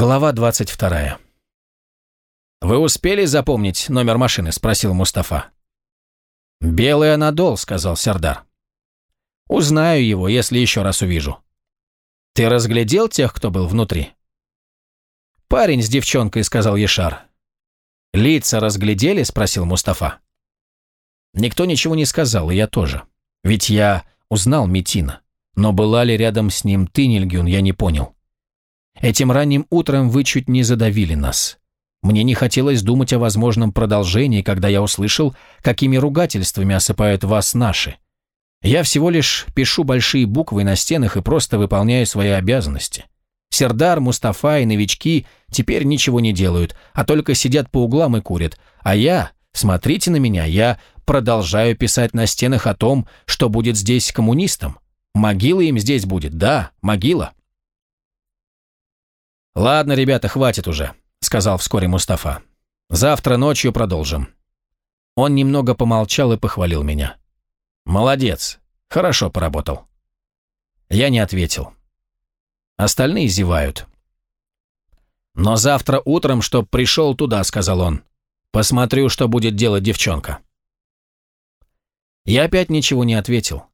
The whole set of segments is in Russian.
Глава 22. «Вы успели запомнить номер машины?» – спросил Мустафа. «Белый Анадол», – сказал Сардар. «Узнаю его, если еще раз увижу». «Ты разглядел тех, кто был внутри?» «Парень с девчонкой», – сказал Ешар. «Лица разглядели?» – спросил Мустафа. Никто ничего не сказал, и я тоже. Ведь я узнал Митина. Но была ли рядом с ним ты, Нильгюн, я не понял. Этим ранним утром вы чуть не задавили нас. Мне не хотелось думать о возможном продолжении, когда я услышал, какими ругательствами осыпают вас наши. Я всего лишь пишу большие буквы на стенах и просто выполняю свои обязанности. Сердар, Мустафа и новички теперь ничего не делают, а только сидят по углам и курят. А я, смотрите на меня, я продолжаю писать на стенах о том, что будет здесь коммунистам. Могила им здесь будет, да, могила. «Ладно, ребята, хватит уже», — сказал вскоре Мустафа. «Завтра ночью продолжим». Он немного помолчал и похвалил меня. «Молодец, хорошо поработал». Я не ответил. Остальные зевают. «Но завтра утром, чтоб пришел туда», — сказал он. «Посмотрю, что будет делать девчонка». Я опять ничего не ответил.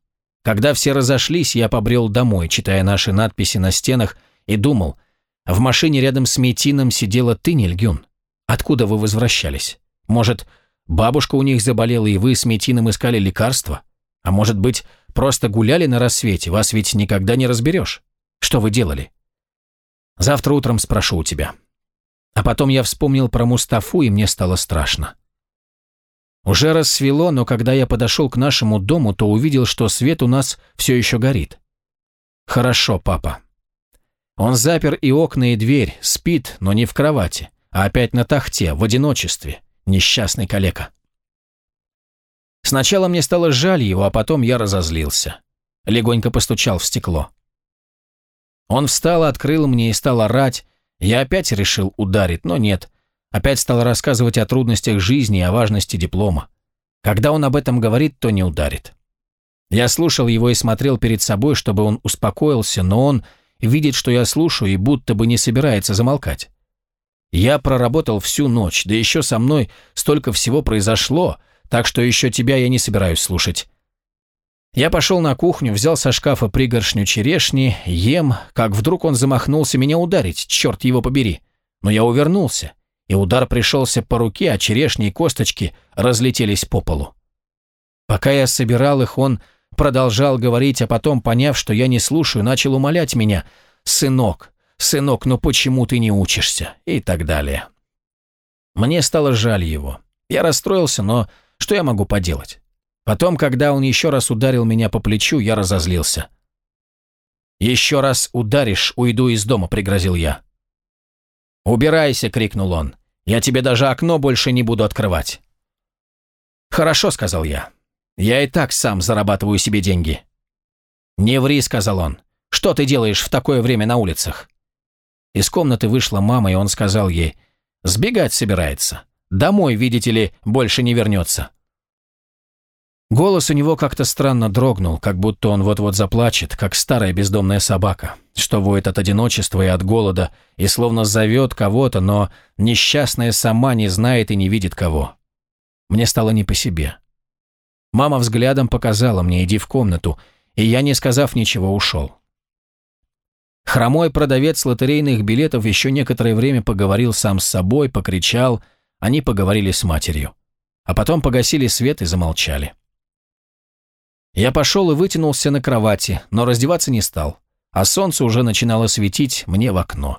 Когда все разошлись, я побрел домой, читая наши надписи на стенах, и думал, в машине рядом с Метином сидела ты, Нильгюн. Откуда вы возвращались? Может, бабушка у них заболела, и вы с Метином искали лекарства? А может быть, просто гуляли на рассвете, вас ведь никогда не разберешь? Что вы делали? Завтра утром спрошу у тебя. А потом я вспомнил про Мустафу, и мне стало страшно. Уже рассвело, но когда я подошел к нашему дому, то увидел, что свет у нас все еще горит. Хорошо, папа. Он запер и окна, и дверь, спит, но не в кровати, а опять на тахте, в одиночестве. Несчастный калека. Сначала мне стало жаль его, а потом я разозлился. Легонько постучал в стекло. Он встал, открыл мне и стал орать. Я опять решил ударить, но нет. Опять стал рассказывать о трудностях жизни и о важности диплома. Когда он об этом говорит, то не ударит. Я слушал его и смотрел перед собой, чтобы он успокоился, но он видит, что я слушаю и будто бы не собирается замолкать. Я проработал всю ночь, да еще со мной столько всего произошло, так что еще тебя я не собираюсь слушать. Я пошел на кухню, взял со шкафа пригоршню черешни, ем, как вдруг он замахнулся меня ударить, черт его побери. Но я увернулся, и удар пришелся по руке, а черешни и косточки разлетелись по полу. Пока я собирал их, он Продолжал говорить, а потом, поняв, что я не слушаю, начал умолять меня. «Сынок, сынок, ну почему ты не учишься?» И так далее. Мне стало жаль его. Я расстроился, но что я могу поделать? Потом, когда он еще раз ударил меня по плечу, я разозлился. «Еще раз ударишь, уйду из дома», — пригрозил я. «Убирайся!» — крикнул он. «Я тебе даже окно больше не буду открывать». «Хорошо», — сказал я. Я и так сам зарабатываю себе деньги». «Не ври», — сказал он. «Что ты делаешь в такое время на улицах?» Из комнаты вышла мама, и он сказал ей, «Сбегать собирается. Домой, видите ли, больше не вернется». Голос у него как-то странно дрогнул, как будто он вот-вот заплачет, как старая бездомная собака, что воет от одиночества и от голода, и словно зовет кого-то, но несчастная сама не знает и не видит кого. Мне стало не по себе. Мама взглядом показала мне «иди в комнату», и я, не сказав ничего, ушел. Хромой продавец лотерейных билетов еще некоторое время поговорил сам с собой, покричал, они поговорили с матерью. А потом погасили свет и замолчали. Я пошел и вытянулся на кровати, но раздеваться не стал, а солнце уже начинало светить мне в окно.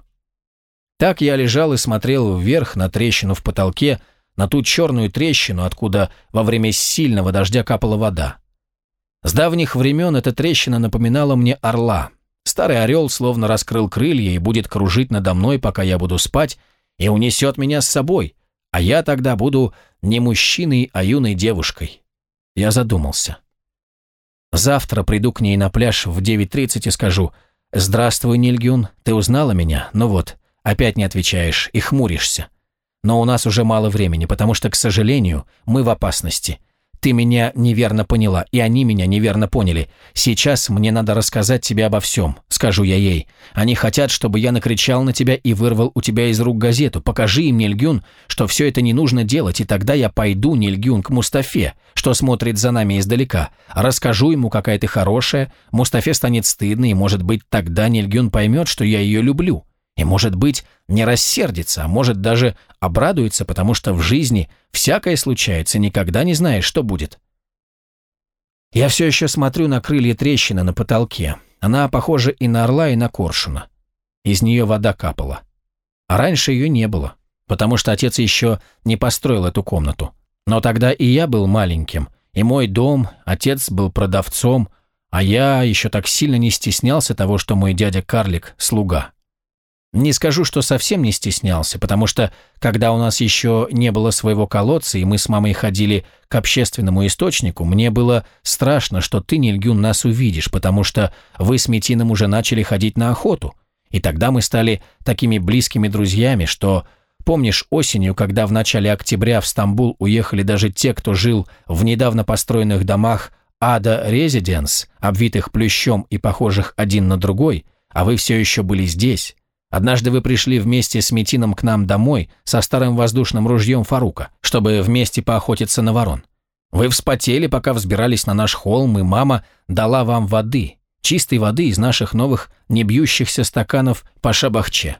Так я лежал и смотрел вверх на трещину в потолке, на ту черную трещину, откуда во время сильного дождя капала вода. С давних времен эта трещина напоминала мне орла. Старый орел словно раскрыл крылья и будет кружить надо мной, пока я буду спать, и унесет меня с собой, а я тогда буду не мужчиной, а юной девушкой. Я задумался. Завтра приду к ней на пляж в 9.30 и скажу «Здравствуй, Нильгюн, ты узнала меня? Ну вот, опять не отвечаешь и хмуришься. Но у нас уже мало времени, потому что, к сожалению, мы в опасности. Ты меня неверно поняла, и они меня неверно поняли. Сейчас мне надо рассказать тебе обо всем, скажу я ей. Они хотят, чтобы я накричал на тебя и вырвал у тебя из рук газету. Покажи им, Нильгюн, что все это не нужно делать, и тогда я пойду, Нильгюн, к Мустафе, что смотрит за нами издалека. Расскажу ему, какая ты хорошая, Мустафе станет стыдно, и, может быть, тогда Нильгюн поймет, что я ее люблю. И, может быть, не рассердится, а может даже обрадуется, потому что в жизни всякое случается, никогда не знаешь, что будет. Я все еще смотрю на крылья трещины на потолке. Она похожа и на орла, и на коршуна. Из нее вода капала. А раньше ее не было, потому что отец еще не построил эту комнату. Но тогда и я был маленьким, и мой дом, отец был продавцом, а я еще так сильно не стеснялся того, что мой дядя Карлик – слуга. Не скажу, что совсем не стеснялся, потому что, когда у нас еще не было своего колодца, и мы с мамой ходили к общественному источнику, мне было страшно, что ты, Нильгюн, нас увидишь, потому что вы с Метином уже начали ходить на охоту. И тогда мы стали такими близкими друзьями, что... Помнишь осенью, когда в начале октября в Стамбул уехали даже те, кто жил в недавно построенных домах Ада Резиденс, обвитых плющом и похожих один на другой, а вы все еще были здесь, Однажды вы пришли вместе с Метином к нам домой со старым воздушным ружьем Фарука, чтобы вместе поохотиться на ворон. Вы вспотели, пока взбирались на наш холм, и мама дала вам воды, чистой воды из наших новых небьющихся стаканов по шабахче.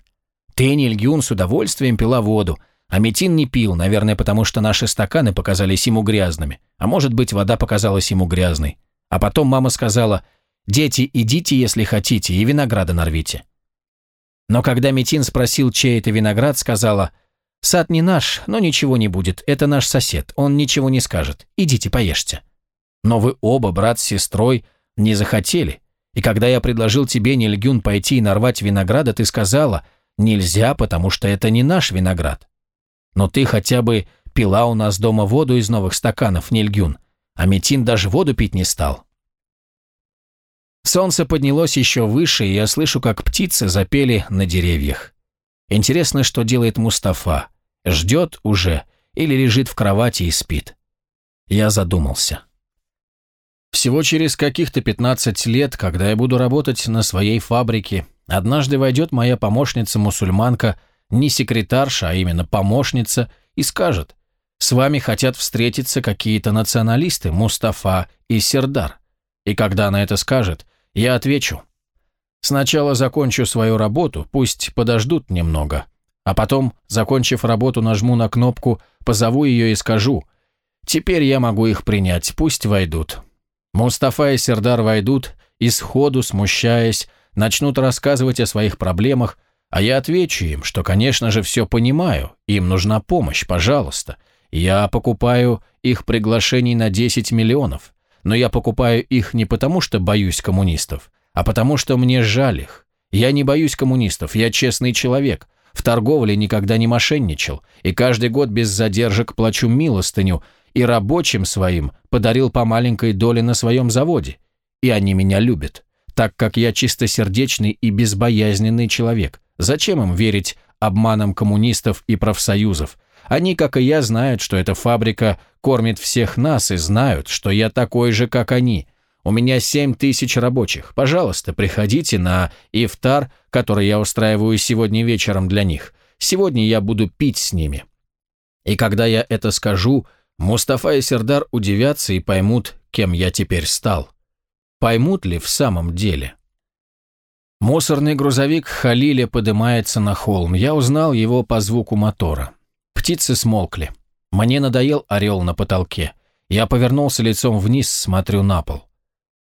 Ты, Нильгюн, с удовольствием пила воду, а Метин не пил, наверное, потому что наши стаканы показались ему грязными, а может быть, вода показалась ему грязной. А потом мама сказала, «Дети, идите, если хотите, и винограда нарвите». Но когда Метин спросил, чей это виноград, сказала, «Сад не наш, но ничего не будет, это наш сосед, он ничего не скажет, идите поешьте». Но вы оба, брат с сестрой, не захотели, и когда я предложил тебе, Нильгюн, пойти и нарвать винограда, ты сказала, «Нельзя, потому что это не наш виноград». Но ты хотя бы пила у нас дома воду из новых стаканов, Нильгюн, а Метин даже воду пить не стал. Солнце поднялось еще выше, и я слышу, как птицы запели на деревьях. Интересно, что делает Мустафа. Ждет уже или лежит в кровати и спит? Я задумался. Всего через каких-то 15 лет, когда я буду работать на своей фабрике, однажды войдет моя помощница-мусульманка, не секретарша, а именно помощница, и скажет, «С вами хотят встретиться какие-то националисты, Мустафа и Сердар». И когда она это скажет, я отвечу. Сначала закончу свою работу, пусть подождут немного. А потом, закончив работу, нажму на кнопку, позову ее и скажу. Теперь я могу их принять, пусть войдут. Мустафа и Сердар войдут и сходу, смущаясь, начнут рассказывать о своих проблемах, а я отвечу им, что, конечно же, все понимаю, им нужна помощь, пожалуйста. Я покупаю их приглашений на 10 миллионов но я покупаю их не потому, что боюсь коммунистов, а потому, что мне жаль их. Я не боюсь коммунистов, я честный человек. В торговле никогда не мошенничал, и каждый год без задержек плачу милостыню, и рабочим своим подарил по маленькой доле на своем заводе. И они меня любят, так как я чистосердечный и безбоязненный человек. Зачем им верить обманам коммунистов и профсоюзов, они, как и я, знают, что эта фабрика кормит всех нас и знают, что я такой же, как они. У меня семь тысяч рабочих. Пожалуйста, приходите на ифтар, который я устраиваю сегодня вечером для них. Сегодня я буду пить с ними. И когда я это скажу, Мустафа и Сердар удивятся и поймут, кем я теперь стал. Поймут ли в самом деле? Мусорный грузовик Халиля поднимается на холм. Я узнал его по звуку мотора. Птицы смолкли. Мне надоел орел на потолке. Я повернулся лицом вниз, смотрю на пол.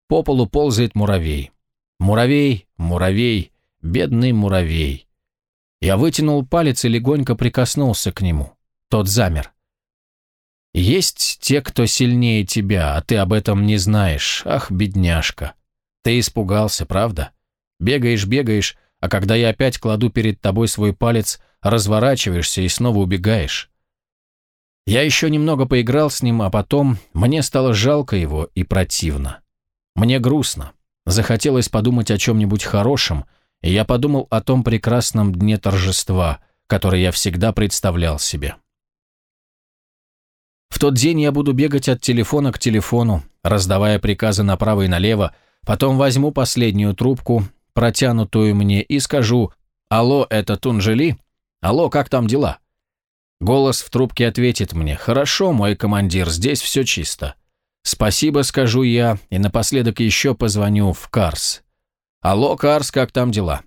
По полу ползает муравей. Муравей, муравей, бедный муравей. Я вытянул палец и легонько прикоснулся к нему. Тот замер. Есть те, кто сильнее тебя, а ты об этом не знаешь. Ах, бедняжка. Ты испугался, правда? Бегаешь, бегаешь, а когда я опять кладу перед тобой свой палец, разворачиваешься и снова убегаешь. Я еще немного поиграл с ним, а потом мне стало жалко его и противно. Мне грустно. Захотелось подумать о чем-нибудь хорошем, и я подумал о том прекрасном дне торжества, который я всегда представлял себе. В тот день я буду бегать от телефона к телефону, раздавая приказы направо и налево, потом возьму последнюю трубку, протянутую мне, и скажу «Алло, это Тунжели? Алло, как там дела?» Голос в трубке ответит мне «Хорошо, мой командир, здесь все чисто». Спасибо, скажу я, и напоследок еще позвоню в Карс. «Алло, Карс, как там дела?»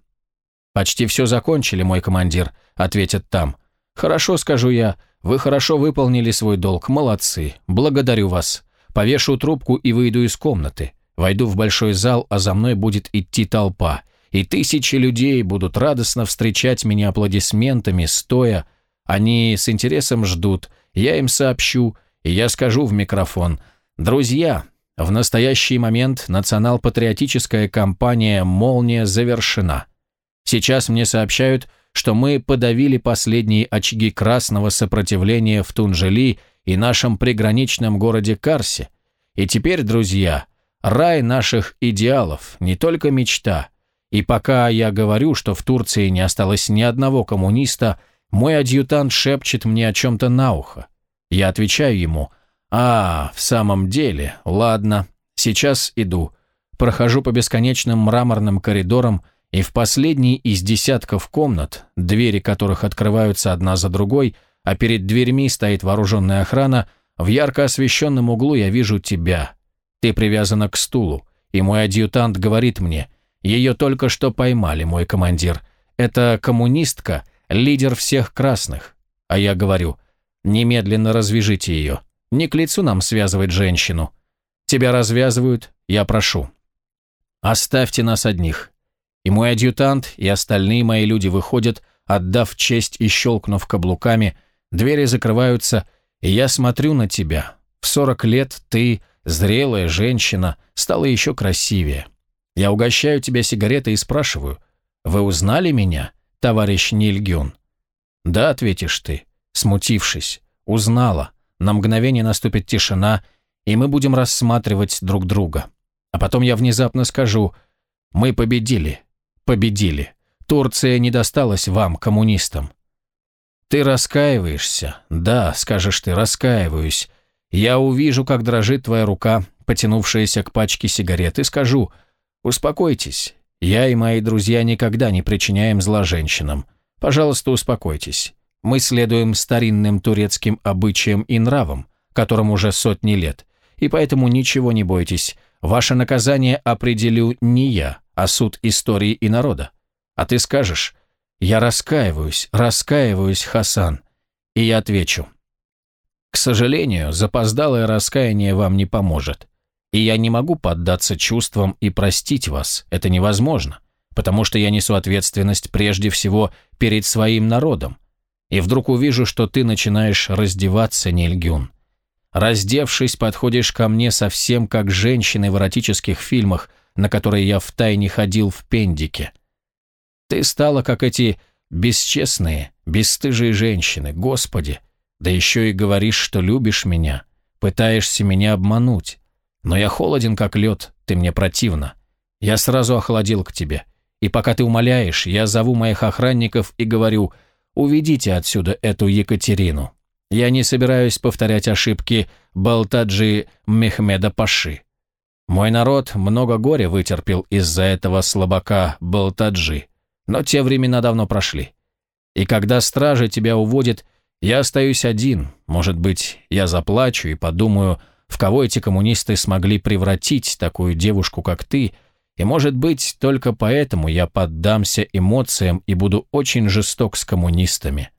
«Почти все закончили, мой командир», — ответят там. «Хорошо, скажу я, вы хорошо выполнили свой долг, молодцы, благодарю вас. Повешу трубку и выйду из комнаты. Войду в большой зал, а за мной будет идти толпа, и тысячи людей будут радостно встречать меня аплодисментами, стоя. Они с интересом ждут, я им сообщу, и я скажу в микрофон. Друзья, в настоящий момент национал-патриотическая кампания «Молния» завершена. Сейчас мне сообщают, что мы подавили последние очаги красного сопротивления в Тунжели и нашем приграничном городе Карсе. И теперь, друзья, рай наших идеалов, не только мечта. И пока я говорю, что в Турции не осталось ни одного коммуниста, мой адъютант шепчет мне о чем-то на ухо. Я отвечаю ему, «А, в самом деле, ладно, сейчас иду». Прохожу по бесконечным мраморным коридорам, и в последней из десятков комнат, двери которых открываются одна за другой, а перед дверьми стоит вооруженная охрана, в ярко освещенном углу я вижу тебя. Ты привязана к стулу, и мой адъютант говорит мне, ее только что поймали, мой командир. Это коммунистка, лидер всех красных. А я говорю, немедленно развяжите ее. Не к лицу нам связывать женщину. Тебя развязывают, я прошу. Оставьте нас одних. И мой адъютант, и остальные мои люди выходят, отдав честь и щелкнув каблуками, двери закрываются, и я смотрю на тебя. В сорок лет ты, зрелая женщина, стала еще красивее. Я угощаю тебя сигаретой и спрашиваю, «Вы узнали меня, товарищ Нильгюн?» «Да», — ответишь ты, смутившись, «узнала». На мгновение наступит тишина, и мы будем рассматривать друг друга. А потом я внезапно скажу, «Мы победили, победили. Турция не досталась вам, коммунистам. Ты раскаиваешься? Да, скажешь ты, раскаиваюсь. Я увижу, как дрожит твоя рука, потянувшаяся к пачке сигарет, и скажу, успокойтесь. Я и мои друзья никогда не причиняем зла женщинам. Пожалуйста, успокойтесь. Мы следуем старинным турецким обычаям и нравам, которым уже сотни лет, и поэтому ничего не бойтесь. Ваше наказание определю не я, а суд истории и народа. А ты скажешь, я раскаиваюсь, раскаиваюсь, Хасан. И я отвечу, к сожалению, запоздалое раскаяние вам не поможет. И я не могу поддаться чувствам и простить вас, это невозможно, потому что я несу ответственность прежде всего перед своим народом. И вдруг увижу, что ты начинаешь раздеваться, Нильгюн. Раздевшись, подходишь ко мне совсем как женщины в эротических фильмах, на которые я втайне ходил в пендике. Ты стала, как эти бесчестные, бесстыжие женщины, Господи, да еще и говоришь, что любишь меня, пытаешься меня обмануть. Но я холоден, как лед, ты мне противна. Я сразу охладил к тебе. И пока ты умоляешь, я зову моих охранников и говорю, уведите отсюда эту Екатерину. Я не собираюсь повторять ошибки Балтаджи Мехмеда Паши. Мой народ много горя вытерпел из-за этого слабака Балтаджи, но те времена давно прошли. И когда стражи тебя уводят, я остаюсь один, может быть, я заплачу и подумаю, в кого эти коммунисты смогли превратить такую девушку, как ты, и, может быть, только поэтому я поддамся эмоциям и буду очень жесток с коммунистами.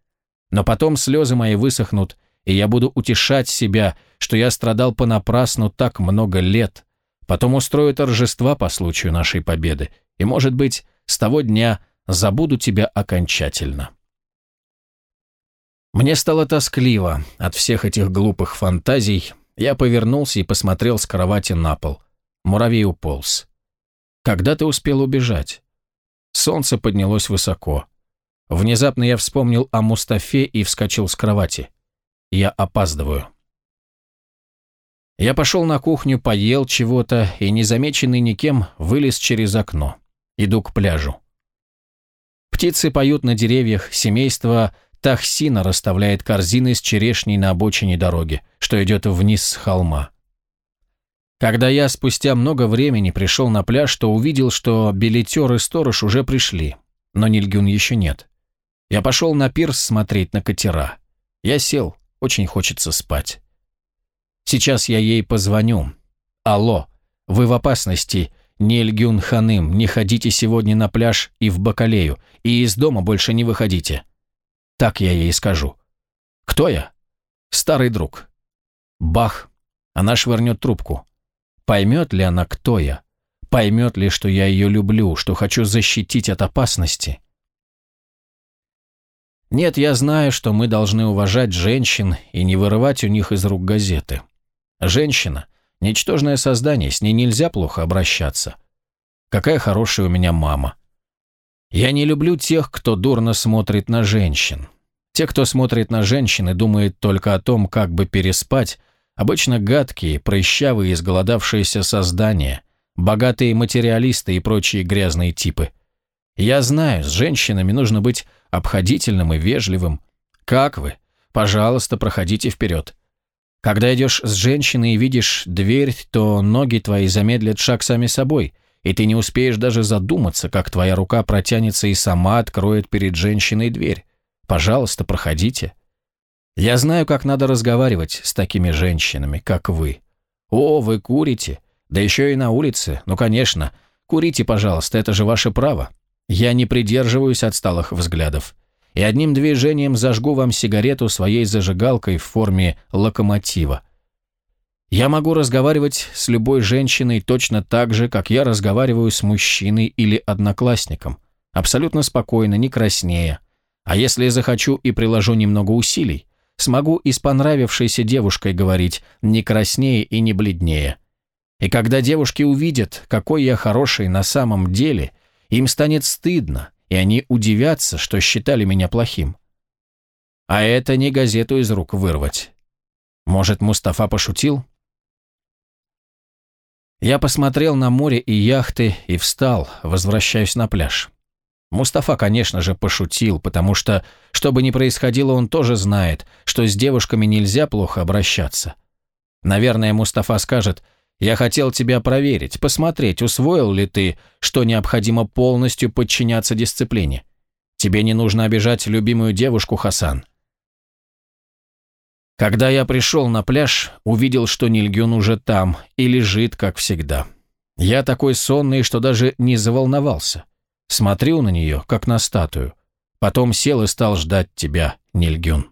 Но потом слезы мои высохнут, и я буду утешать себя, что я страдал понапрасну так много лет. Потом устрою торжества по случаю нашей победы, и, может быть, с того дня забуду тебя окончательно. Мне стало тоскливо от всех этих глупых фантазий. Я повернулся и посмотрел с кровати на пол. Муравей уполз. Когда ты успел убежать? Солнце поднялось высоко. Внезапно я вспомнил о Мустафе и вскочил с кровати. Я опаздываю. Я пошел на кухню, поел чего-то и, незамеченный никем, вылез через окно. Иду к пляжу. Птицы поют на деревьях, семейство Тахсина расставляет корзины с черешней на обочине дороги, что идет вниз с холма. Когда я спустя много времени пришел на пляж, то увидел, что билетер и сторож уже пришли, но Нильгюн еще нет. Я пошел на пирс смотреть на катера. Я сел, очень хочется спать. Сейчас я ей позвоню. Алло, вы в опасности, Нильгюн Ханым, не ходите сегодня на пляж и в Бакалею, и из дома больше не выходите. Так я ей скажу. Кто я? Старый друг. Бах. Она швырнет трубку. Поймет ли она, кто я? Поймет ли, что я ее люблю, что хочу защитить от опасности? Нет, я знаю, что мы должны уважать женщин и не вырывать у них из рук газеты. Женщина – ничтожное создание, с ней нельзя плохо обращаться. Какая хорошая у меня мама. Я не люблю тех, кто дурно смотрит на женщин. Те, кто смотрит на женщин и думает только о том, как бы переспать, Обычно гадкие, прыщавые, изголодавшиеся создания, богатые материалисты и прочие грязные типы. Я знаю, с женщинами нужно быть обходительным и вежливым. Как вы? Пожалуйста, проходите вперед. Когда идешь с женщиной и видишь дверь, то ноги твои замедлят шаг сами собой, и ты не успеешь даже задуматься, как твоя рука протянется и сама откроет перед женщиной дверь. Пожалуйста, проходите. Я знаю, как надо разговаривать с такими женщинами, как вы. О, вы курите? Да еще и на улице. Ну, конечно. Курите, пожалуйста, это же ваше право. Я не придерживаюсь отсталых взглядов. И одним движением зажгу вам сигарету своей зажигалкой в форме локомотива. Я могу разговаривать с любой женщиной точно так же, как я разговариваю с мужчиной или одноклассником. Абсолютно спокойно, не краснея. А если захочу и приложу немного усилий, смогу и с понравившейся девушкой говорить, не краснее и не бледнее. И когда девушки увидят, какой я хороший на самом деле, им станет стыдно, и они удивятся, что считали меня плохим. А это не газету из рук вырвать. Может, Мустафа пошутил? Я посмотрел на море и яхты и встал, возвращаюсь на пляж. Мустафа, конечно же, пошутил, потому что, что бы ни происходило, он тоже знает, что с девушками нельзя плохо обращаться. Наверное, Мустафа скажет, «Я хотел тебя проверить, посмотреть, усвоил ли ты, что необходимо полностью подчиняться дисциплине. Тебе не нужно обижать любимую девушку, Хасан». Когда я пришел на пляж, увидел, что Нильгюн уже там и лежит, как всегда. Я такой сонный, что даже не заволновался. Смотрю на нее, как на статую. Потом сел и стал ждать тебя, Нильгюн.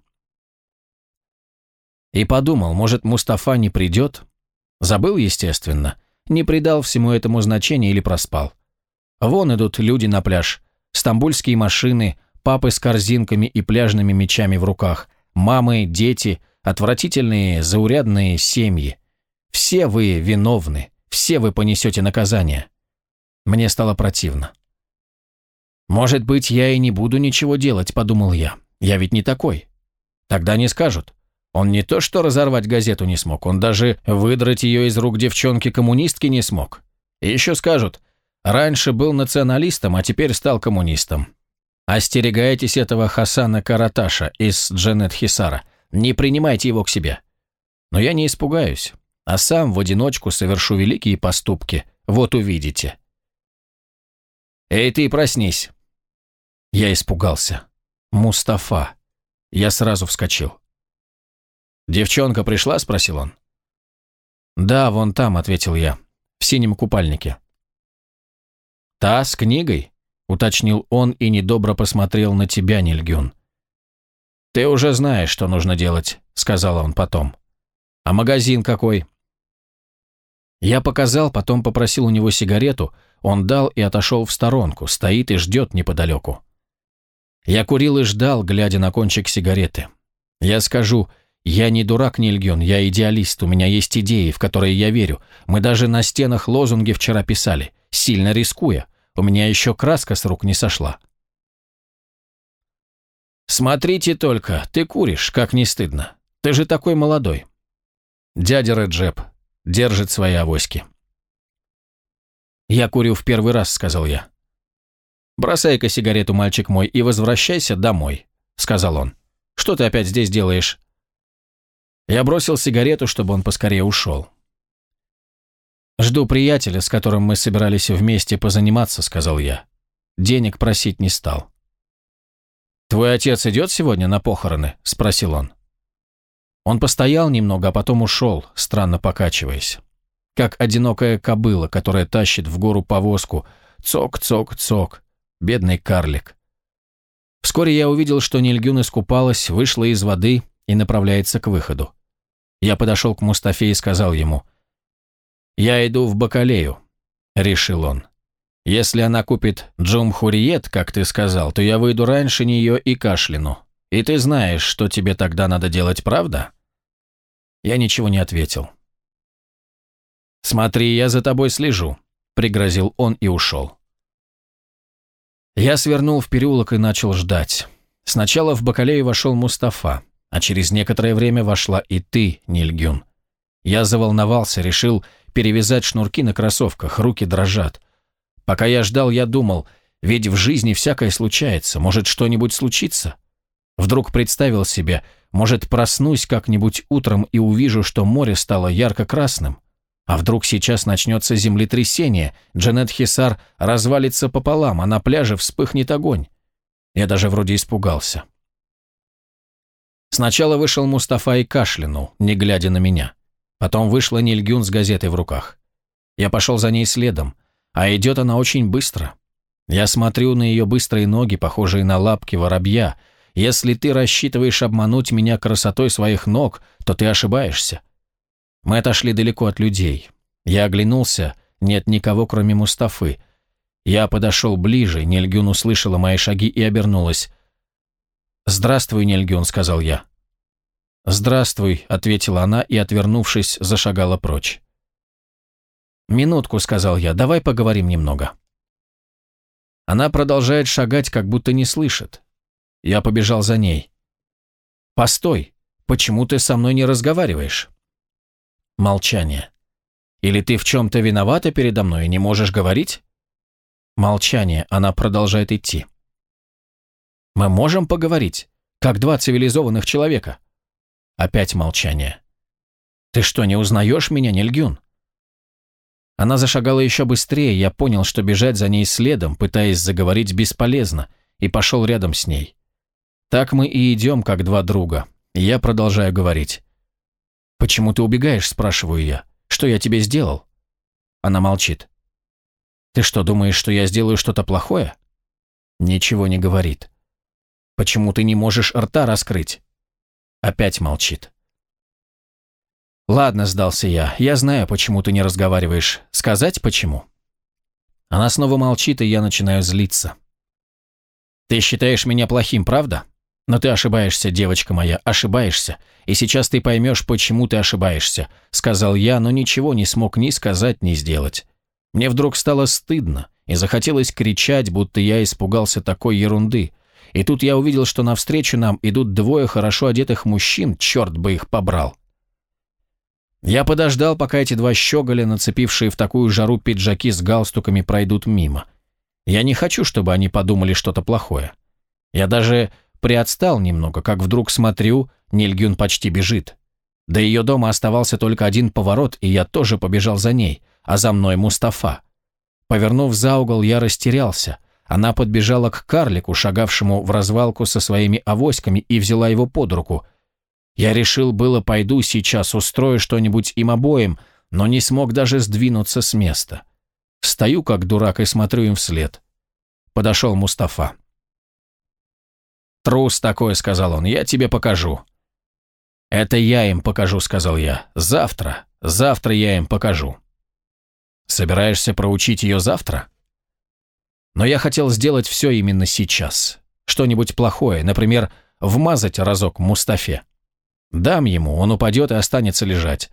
И подумал, может, Мустафа не придет? Забыл, естественно. Не придал всему этому значения или проспал. Вон идут люди на пляж. Стамбульские машины, папы с корзинками и пляжными мечами в руках, мамы, дети, отвратительные, заурядные семьи. Все вы виновны, все вы понесете наказание. Мне стало противно. «Может быть, я и не буду ничего делать», — подумал я. «Я ведь не такой». Тогда не скажут. Он не то что разорвать газету не смог, он даже выдрать ее из рук девчонки-коммунистки не смог. И еще скажут, раньше был националистом, а теперь стал коммунистом. Остерегайтесь этого Хасана Караташа из Дженет Хисара. Не принимайте его к себе. Но я не испугаюсь, а сам в одиночку совершу великие поступки. Вот увидите. «Эй, ты, проснись!» Я испугался. Мустафа. Я сразу вскочил. «Девчонка пришла?» – спросил он. «Да, вон там», – ответил я, – «в синем купальнике». «Та с книгой?» – уточнил он и недобро посмотрел на тебя, Нильгюн. «Ты уже знаешь, что нужно делать», – сказал он потом. «А магазин какой?» Я показал, потом попросил у него сигарету, он дал и отошел в сторонку, стоит и ждет неподалеку. Я курил и ждал, глядя на кончик сигареты. Я скажу, я не дурак, Нильгюн, я идеалист, у меня есть идеи, в которые я верю. Мы даже на стенах лозунги вчера писали, сильно рискуя. У меня еще краска с рук не сошла. Смотрите только, ты куришь, как не стыдно. Ты же такой молодой. Дядя Реджеп держит свои авоськи. «Я курю в первый раз», — сказал я. «Бросай-ка сигарету, мальчик мой, и возвращайся домой», — сказал он. Что ты опять здесь делаешь?» Я бросил сигарету, чтобы он поскорее ушел. «Жду приятеля, с которым мы собирались вместе позаниматься», — сказал я. Денег просить не стал. «Твой отец идет сегодня на похороны?» — спросил он. Он постоял немного, а потом ушел, странно покачиваясь. Как одинокая кобыла, которая тащит в гору повозку. Цок-цок-цок. Бедный карлик. Вскоре я увидел, что Нильгюн искупалась, вышла из воды и направляется к выходу. Я подошел к Мустафе и сказал ему, «Я иду в Бакалею», — решил он. «Если она купит джумхуриет, как ты сказал, то я выйду раньше нее и кашляну. И ты знаешь, что тебе тогда надо делать, правда?» Я ничего не ответил. «Смотри, я за тобой слежу», — пригрозил он и ушел. Я свернул в переулок и начал ждать. Сначала в Бакалею вошел Мустафа, а через некоторое время вошла и ты, Нильгюн. Я заволновался, решил перевязать шнурки на кроссовках, руки дрожат. Пока я ждал, я думал, ведь в жизни всякое случается, может что-нибудь случиться. Вдруг представил себе, может проснусь как-нибудь утром и увижу, что море стало ярко-красным. А вдруг сейчас начнется землетрясение, Джанет Хисар развалится пополам, а на пляже вспыхнет огонь. Я даже вроде испугался. Сначала вышел Мустафа и кашлянул, не глядя на меня. Потом вышла Нильгюн с газетой в руках. Я пошел за ней следом, а идет она очень быстро. Я смотрю на ее быстрые ноги, похожие на лапки воробья. Если ты рассчитываешь обмануть меня красотой своих ног, то ты ошибаешься. Мы отошли далеко от людей. Я оглянулся, нет никого, кроме Мустафы. Я подошел ближе, Нельгюн услышала мои шаги и обернулась. «Здравствуй, Нельгюн», — сказал я. «Здравствуй», — ответила она и, отвернувшись, зашагала прочь. «Минутку», — сказал я, — «давай поговорим немного». Она продолжает шагать, как будто не слышит. Я побежал за ней. «Постой, почему ты со мной не разговариваешь?» Молчание. Или ты в чем-то виновата передо мной и не можешь говорить? Молчание. Она продолжает идти. Мы можем поговорить, как два цивилизованных человека. Опять молчание. Ты что, не узнаешь меня, Нильгюн? Она зашагала еще быстрее, я понял, что бежать за ней следом, пытаясь заговорить, бесполезно, и пошел рядом с ней. Так мы и идем, как два друга. Я продолжаю говорить. «Почему ты убегаешь?» – спрашиваю я. «Что я тебе сделал?» Она молчит. «Ты что, думаешь, что я сделаю что-то плохое?» Ничего не говорит. «Почему ты не можешь рта раскрыть?» Опять молчит. «Ладно», – сдался я. «Я знаю, почему ты не разговариваешь. Сказать, почему?» Она снова молчит, и я начинаю злиться. «Ты считаешь меня плохим, правда?» Но ты ошибаешься, девочка моя, ошибаешься. И сейчас ты поймешь, почему ты ошибаешься», — сказал я, но ничего не смог ни сказать, ни сделать. Мне вдруг стало стыдно, и захотелось кричать, будто я испугался такой ерунды. И тут я увидел, что навстречу нам идут двое хорошо одетых мужчин, черт бы их побрал. Я подождал, пока эти два щеголя, нацепившие в такую жару пиджаки с галстуками, пройдут мимо. Я не хочу, чтобы они подумали что-то плохое. Я даже Приотстал немного, как вдруг смотрю, Нильгюн почти бежит. До ее дома оставался только один поворот, и я тоже побежал за ней, а за мной Мустафа. Повернув за угол, я растерялся. Она подбежала к карлику, шагавшему в развалку со своими авоськами, и взяла его под руку. Я решил было пойду сейчас, устрою что-нибудь им обоим, но не смог даже сдвинуться с места. Стою как дурак и смотрю им вслед. Подошел Мустафа. «Трус такой», — сказал он, — «я тебе покажу». «Это я им покажу», — сказал я. «Завтра. Завтра я им покажу». «Собираешься проучить ее завтра?» Но я хотел сделать все именно сейчас. Что-нибудь плохое, например, вмазать разок Мустафе. Дам ему, он упадет и останется лежать.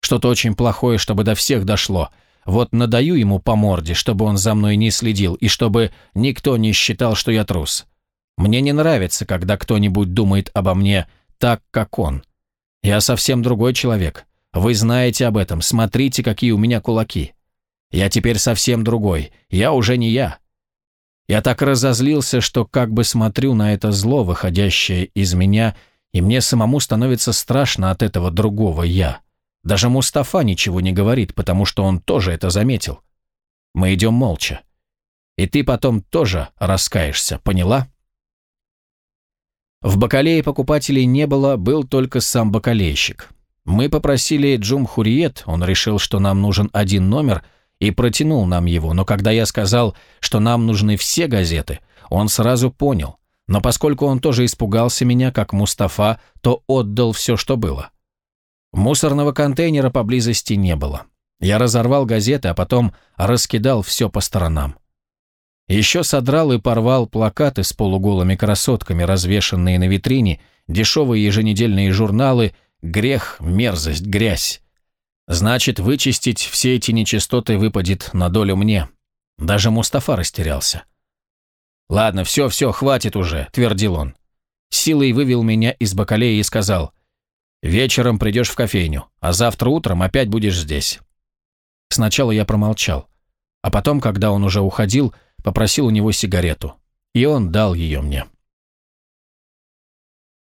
Что-то очень плохое, чтобы до всех дошло. Вот надаю ему по морде, чтобы он за мной не следил, и чтобы никто не считал, что я трус. Мне не нравится, когда кто-нибудь думает обо мне так, как он. Я совсем другой человек. Вы знаете об этом, смотрите, какие у меня кулаки. Я теперь совсем другой, я уже не я. Я так разозлился, что как бы смотрю на это зло, выходящее из меня, и мне самому становится страшно от этого другого «я». Даже Мустафа ничего не говорит, потому что он тоже это заметил. Мы идем молча. И ты потом тоже раскаешься, поняла? В бакалее покупателей не было, был только сам бакалейщик. Мы попросили Джум Хуриет, он решил, что нам нужен один номер, и протянул нам его, но когда я сказал, что нам нужны все газеты, он сразу понял. Но поскольку он тоже испугался меня, как Мустафа, то отдал все, что было. Мусорного контейнера поблизости не было. Я разорвал газеты, а потом раскидал все по сторонам. Еще содрал и порвал плакаты с полуголыми красотками, развешанные на витрине, дешевые еженедельные журналы «Грех, мерзость, грязь». Значит, вычистить все эти нечистоты выпадет на долю мне. Даже Мустафа растерялся. «Ладно, все-все, хватит уже», — твердил он. Силой вывел меня из бакалеи и сказал, «Вечером придешь в кофейню, а завтра утром опять будешь здесь». Сначала я промолчал, а потом, когда он уже уходил, попросил у него сигарету, и он дал ее мне.